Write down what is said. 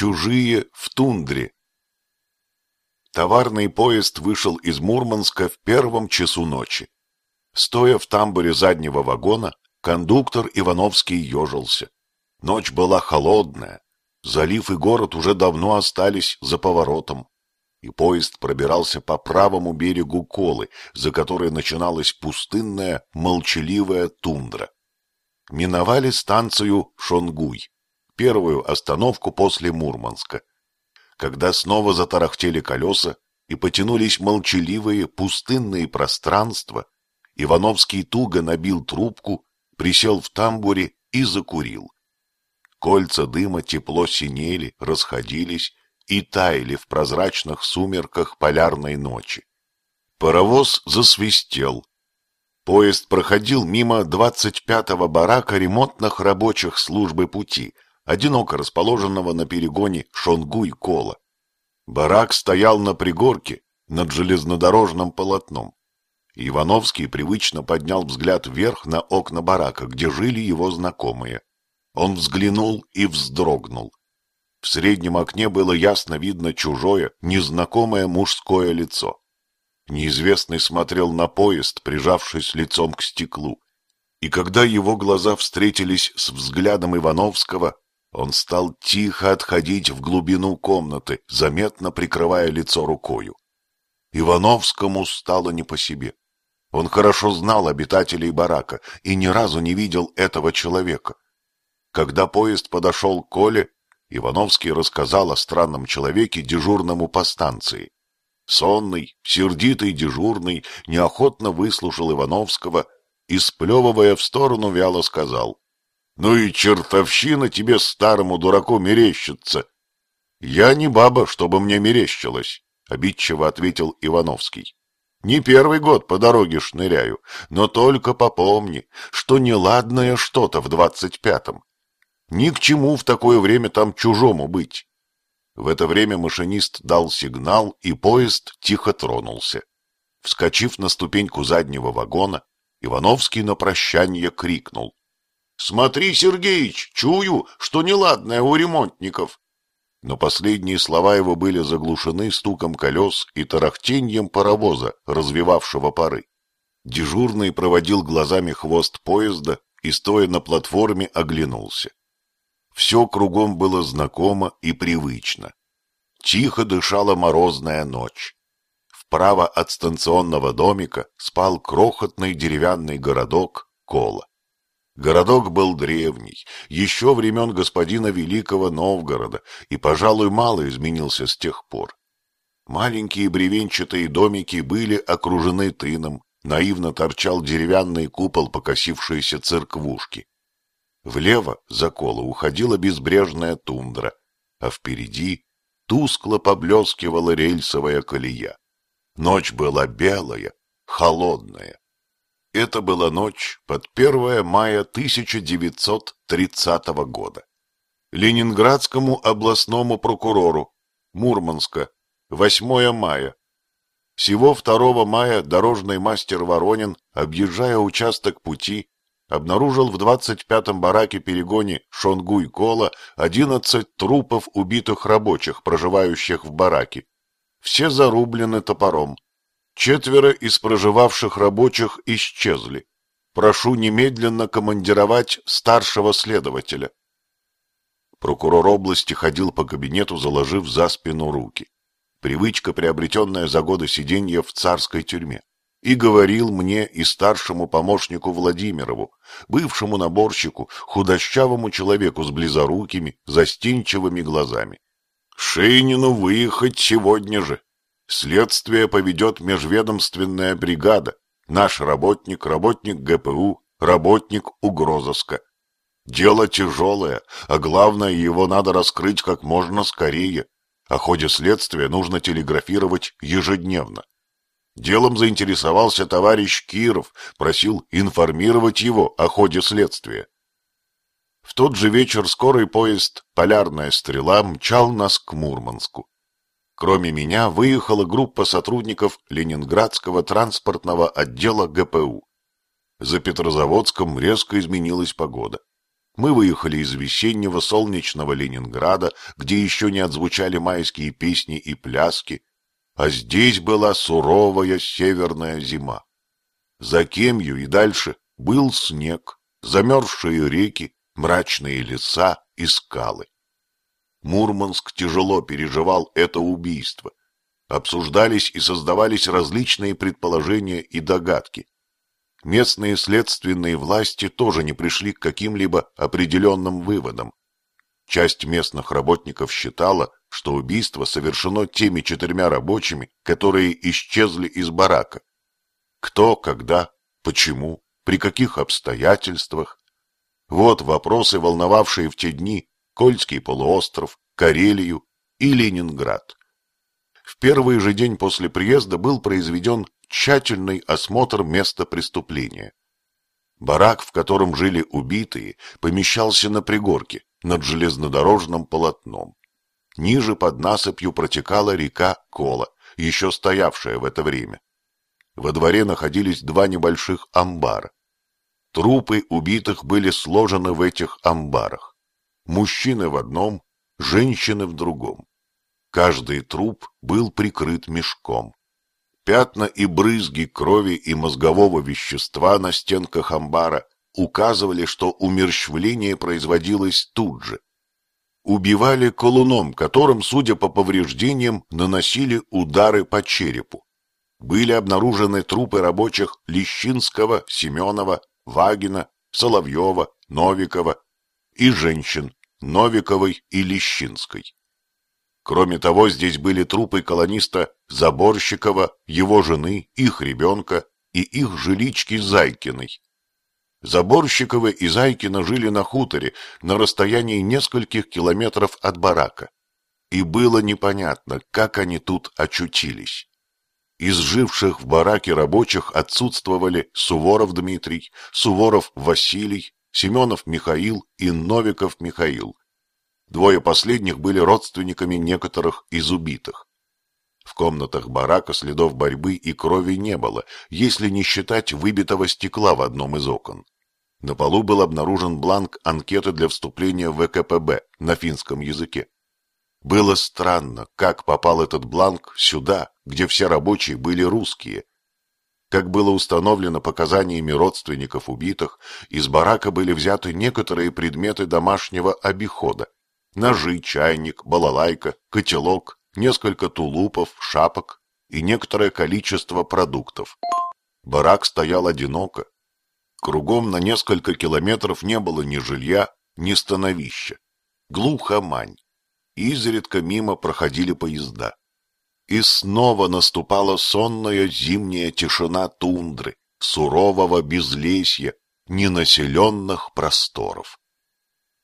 Чужие в тундре. Товарный поезд вышел из Мурманска в первом часу ночи. Стоя в тамбуре заднего вагона, кондуктор Ивановский ежился. Ночь была холодная, залив и город уже давно остались за поворотом, и поезд пробирался по правому берегу Колы, за которой начиналась пустынная, молчаливая тундра. Миновали станцию Шонгуй, первую остановку после Мурманска. Когда снова затарахтели колеса и потянулись молчаливые пустынные пространства, Ивановский туго набил трубку, присел в тамбуре и закурил. Кольца дыма тепло синели, расходились и таяли в прозрачных сумерках полярной ночи. Паровоз засвистел. Поезд проходил мимо 25-го барака ремонтных рабочих службы пути, одиноко расположенного на перегоне Шонгуй-Кола. Барак стоял на пригорке над железнодорожным полотном. Ивановский привычно поднял взгляд вверх на окна барака, где жили его знакомые. Он взглянул и вздрогнул. В среднем окне было ясно видно чужое, незнакомое мужское лицо. Неизвестный смотрел на поезд, прижавшись лицом к стеклу. И когда его глаза встретились с взглядом Ивановского, он стал тихо отходить в глубину комнаты, заметно прикрывая лицо рукою. Ивановскому стало не по себе. Он хорошо знал обитателей барака и ни разу не видел этого человека. Когда поезд подошел к Коле, Ивановский рассказал о странном человеке дежурному по станции. Сонный, сердитый дежурный неохотно выслушал Ивановского и, сплевывая в сторону, вяло сказал. — Ну и чертовщина тебе, старому дураку, мерещится. — Я не баба, чтобы мне мерещилось, — обидчиво ответил Ивановский. Не первый год по дороге шныряю, но только попомни, что неладное что-то в двадцать пятом. Ни к чему в такое время там чужому быть. В это время машинист дал сигнал, и поезд тихо тронулся. Вскочив на ступеньку заднего вагона, Ивановский на прощание крикнул. — Смотри, Сергеич, чую, что неладное у ремонтников но последние слова его были заглушены стуком колес и тарахтеньем паровоза, развивавшего пары. Дежурный проводил глазами хвост поезда и, стоя на платформе, оглянулся. Все кругом было знакомо и привычно. Тихо дышала морозная ночь. Вправо от станционного домика спал крохотный деревянный городок Кола. Городок был древний, еще времен господина Великого Новгорода, и, пожалуй, мало изменился с тех пор. Маленькие бревенчатые домики были окружены тыном, наивно торчал деревянный купол покосившейся церквушки. Влево за коло уходила безбрежная тундра, а впереди тускло поблескивала рельсовая колея. Ночь была белая, холодная. Это была ночь под 1 мая 1930 года. Ленинградскому областному прокурору, Мурманска, 8 мая. Всего 2 мая дорожный мастер Воронин, объезжая участок пути, обнаружил в 25-м бараке-перегоне Шонгуй-Кола 11 трупов убитых рабочих, проживающих в бараке. Все зарублены топором. Четверо из проживавших рабочих исчезли. Прошу немедленно командировать старшего следователя. Прокурор области ходил по кабинету, заложив за спину руки. Привычка, приобретенная за годы сиденья в царской тюрьме. И говорил мне и старшему помощнику Владимирову, бывшему наборщику, худощавому человеку с близорукими, застенчивыми глазами. Шейнину выехать сегодня же. Следствие поведет межведомственная бригада. Наш работник, работник ГПУ, работник угрозыска. Дело тяжелое, а главное, его надо раскрыть как можно скорее. О ходе следствия нужно телеграфировать ежедневно. Делом заинтересовался товарищ Киров, просил информировать его о ходе следствия. В тот же вечер скорый поезд «Полярная стрела» мчал нас к Мурманску. Кроме меня выехала группа сотрудников Ленинградского транспортного отдела ГПУ. За Петрозаводском резко изменилась погода. Мы выехали из весеннего солнечного Ленинграда, где еще не отзвучали майские песни и пляски, а здесь была суровая северная зима. За Кемью и дальше был снег, замерзшие реки, мрачные леса и скалы. Мурманск тяжело переживал это убийство. Обсуждались и создавались различные предположения и догадки. Местные следственные власти тоже не пришли к каким-либо определенным выводам. Часть местных работников считала, что убийство совершено теми четырьмя рабочими, которые исчезли из барака. Кто, когда, почему, при каких обстоятельствах. Вот вопросы, волновавшие в те дни Кольский полуостров, Карелию и Ленинград. В первый же день после приезда был произведен тщательный осмотр места преступления. Барак, в котором жили убитые, помещался на пригорке, над железнодорожным полотном. Ниже под насыпью протекала река Кола, еще стоявшая в это время. Во дворе находились два небольших амбара. Трупы убитых были сложены в этих амбарах. Мужчины в одном, женщины в другом. Каждый труп был прикрыт мешком. Пятна и брызги крови и мозгового вещества на стенках амбара указывали, что умерщвление производилось тут же. Убивали колуном, которым, судя по повреждениям, наносили удары по черепу. Были обнаружены трупы рабочих Лещинского, Семенова, Вагина, Соловьева, Новикова и женщин Новиковой и Лещинской. Кроме того, здесь были трупы колониста Заборщикова, его жены, их ребенка и их жилички Зайкиной. Заборщиковы и Зайкина жили на хуторе на расстоянии нескольких километров от барака. И было непонятно, как они тут очутились. Из живших в бараке рабочих отсутствовали Суворов Дмитрий, Суворов Василий, Семенов Михаил и Новиков Михаил. Двое последних были родственниками некоторых из убитых. В комнатах барака следов борьбы и крови не было, если не считать выбитого стекла в одном из окон. На полу был обнаружен бланк анкеты для вступления в ВКПБ на финском языке. Было странно, как попал этот бланк сюда, где все рабочие были русские. Как было установлено показаниями родственников убитых, из барака были взяты некоторые предметы домашнего обихода, ножи, чайник, балалайка, котелок, несколько тулупов, шапок и некоторое количество продуктов. Барак стоял одиноко. Кругом на несколько километров не было ни жилья, ни становища. Глухомань. Изредка мимо проходили поезда. И снова наступала сонная зимняя тишина тундры, сурового безлесья, ненаселенных просторов.